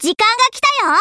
時間が来たよ。